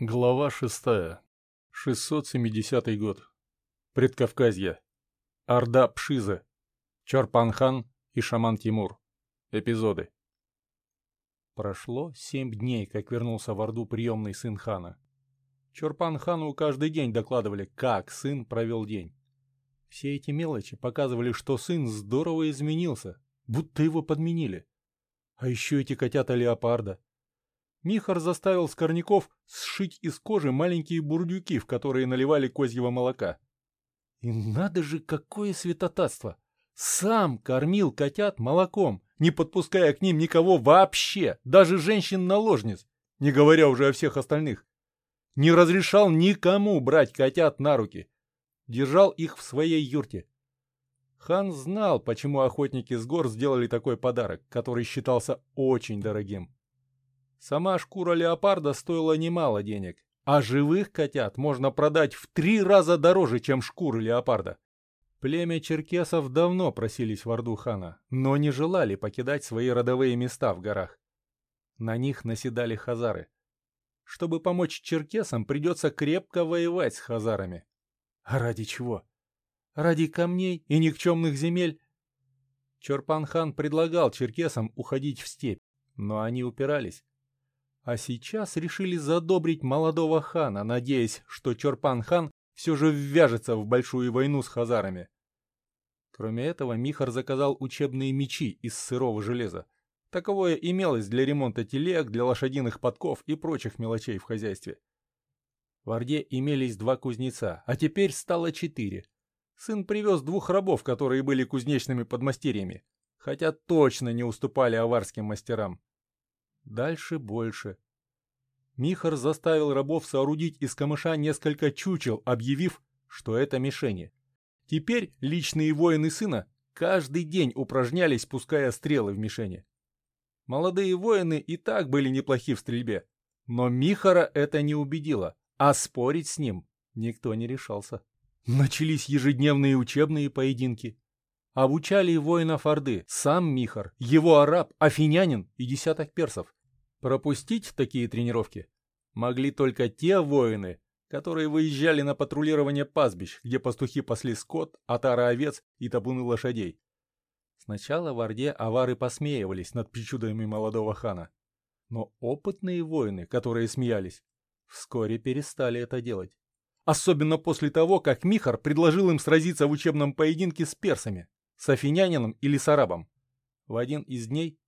Глава 6. 670 год. Предкавказье. Орда Пшиза. Чорпан-хан и шаман Тимур. Эпизоды. Прошло семь дней, как вернулся в Орду приемный сын хана. Чорпан-хану каждый день докладывали, как сын провел день. Все эти мелочи показывали, что сын здорово изменился, будто его подменили. А еще эти котята леопарда. Михар заставил скорняков сшить из кожи маленькие бурдюки, в которые наливали козьего молока. И надо же, какое святотатство! Сам кормил котят молоком, не подпуская к ним никого вообще, даже женщин-наложниц, не говоря уже о всех остальных. Не разрешал никому брать котят на руки. Держал их в своей юрте. Хан знал, почему охотники с гор сделали такой подарок, который считался очень дорогим. Сама шкура леопарда стоила немало денег, а живых котят можно продать в три раза дороже, чем шкуры леопарда. Племя черкесов давно просились в Орду хана, но не желали покидать свои родовые места в горах. На них наседали хазары. Чтобы помочь черкесам, придется крепко воевать с хазарами. А ради чего? Ради камней и никчемных земель? Чорпан-хан предлагал черкесам уходить в степь, но они упирались. А сейчас решили задобрить молодого хана, надеясь, что Чорпан-хан все же ввяжется в большую войну с хазарами. Кроме этого, Михар заказал учебные мечи из сырого железа. Таковое имелось для ремонта телег, для лошадиных подков и прочих мелочей в хозяйстве. В Орде имелись два кузнеца, а теперь стало четыре. Сын привез двух рабов, которые были кузнечными подмастерьями, хотя точно не уступали аварским мастерам. Дальше больше. Михар заставил рабов соорудить из камыша несколько чучел, объявив, что это мишени. Теперь личные воины сына каждый день упражнялись, пуская стрелы в мишени. Молодые воины и так были неплохи в стрельбе, но Михара это не убедило, а спорить с ним никто не решался. Начались ежедневные учебные поединки. Обучали воинов Орды сам Михар, его араб, афинянин и десяток персов. Пропустить такие тренировки могли только те воины, которые выезжали на патрулирование пастбищ, где пастухи пасли скот, отары овец и табуны лошадей. Сначала в Орде авары посмеивались над причудами молодого хана. Но опытные воины, которые смеялись, вскоре перестали это делать. Особенно после того, как Михар предложил им сразиться в учебном поединке с персами, с афинянином или с арабом. В один из дней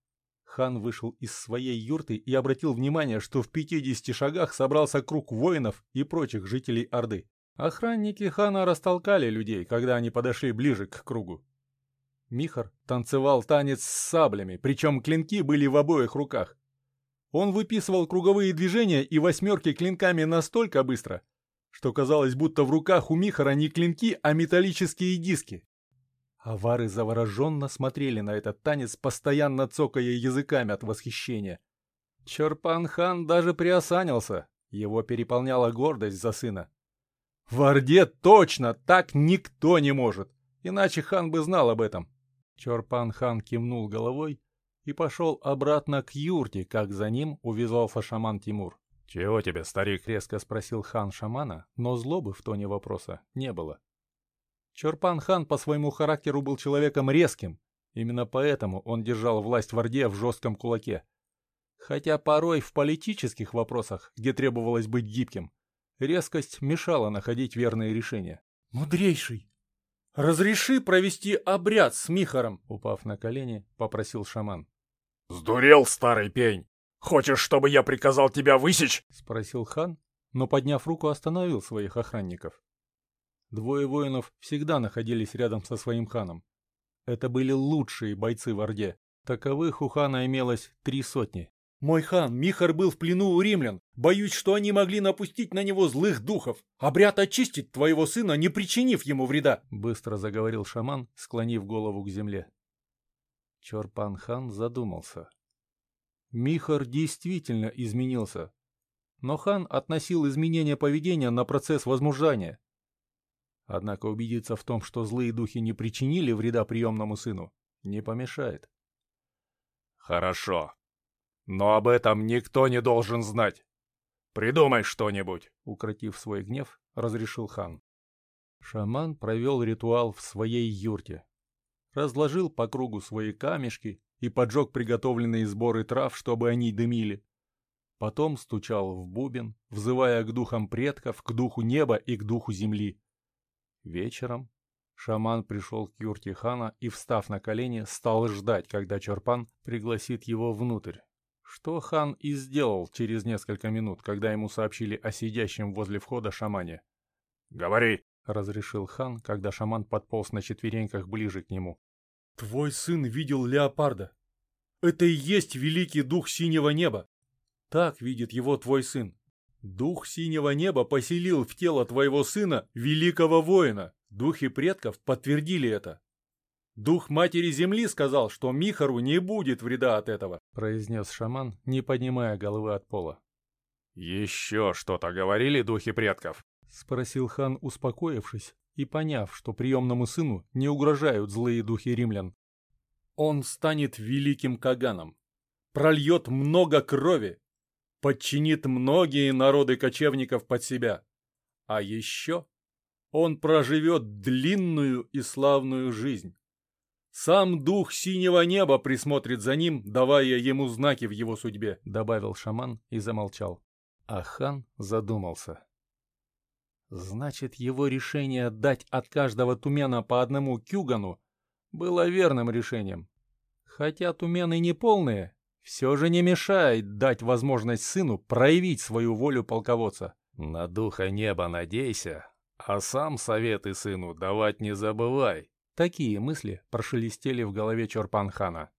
Хан вышел из своей юрты и обратил внимание, что в 50 шагах собрался круг воинов и прочих жителей Орды. Охранники хана растолкали людей, когда они подошли ближе к кругу. Михар танцевал танец с саблями, причем клинки были в обоих руках. Он выписывал круговые движения и восьмерки клинками настолько быстро, что казалось, будто в руках у Михара не клинки, а металлические диски. Авары завороженно смотрели на этот танец, постоянно цокая языками от восхищения. Чорпан-хан даже приосанился, его переполняла гордость за сына. В Орде точно так никто не может, иначе хан бы знал об этом. Чорпан-хан кивнул головой и пошел обратно к юрте, как за ним увязался шаман Тимур. «Чего тебе, старик?» — резко спросил хан шамана, но злобы в тоне вопроса не было. Чорпан-хан по своему характеру был человеком резким, именно поэтому он держал власть в Орде в жестком кулаке. Хотя порой в политических вопросах, где требовалось быть гибким, резкость мешала находить верные решения. «Мудрейший, разреши провести обряд с Михаром!» Упав на колени, попросил шаман. «Сдурел, старый пень! Хочешь, чтобы я приказал тебя высечь?» Спросил хан, но, подняв руку, остановил своих охранников. Двое воинов всегда находились рядом со своим ханом. Это были лучшие бойцы в Орде. Таковых у хана имелось три сотни. «Мой хан, Михар был в плену у римлян. Боюсь, что они могли напустить на него злых духов. Обряд очистить твоего сына, не причинив ему вреда!» Быстро заговорил шаман, склонив голову к земле. Чорпан-хан задумался. Михар действительно изменился. Но хан относил изменение поведения на процесс возмужания. Однако убедиться в том, что злые духи не причинили вреда приемному сыну, не помешает. Хорошо. Но об этом никто не должен знать. Придумай что-нибудь!» Укротив свой гнев, разрешил хан. Шаман провел ритуал в своей юрте. Разложил по кругу свои камешки и поджег приготовленные сборы трав, чтобы они дымили. Потом стучал в бубен, взывая к духам предков, к духу неба и к духу земли. Вечером шаман пришел к юрте хана и, встав на колени, стал ждать, когда Чорпан пригласит его внутрь. Что хан и сделал через несколько минут, когда ему сообщили о сидящем возле входа шамане. «Говори!» — разрешил хан, когда шаман подполз на четвереньках ближе к нему. «Твой сын видел леопарда. Это и есть великий дух синего неба. Так видит его твой сын. Дух синего неба поселил в тело твоего сына великого воина. Духи предков подтвердили это. Дух матери земли сказал, что Михару не будет вреда от этого, произнес шаман, не поднимая головы от пола. Еще что-то говорили духи предков? Спросил хан, успокоившись и поняв, что приемному сыну не угрожают злые духи римлян. Он станет великим Каганом, прольет много крови подчинит многие народы кочевников под себя. А еще он проживет длинную и славную жизнь. Сам дух синего неба присмотрит за ним, давая ему знаки в его судьбе, добавил шаман и замолчал. А хан задумался. Значит, его решение дать от каждого тумена по одному кюгану было верным решением. Хотя тумены не полные, все же не мешает дать возможность сыну проявить свою волю полководца. На духа неба надейся, а сам советы сыну давать не забывай. Такие мысли прошелестели в голове Чорпан-хана.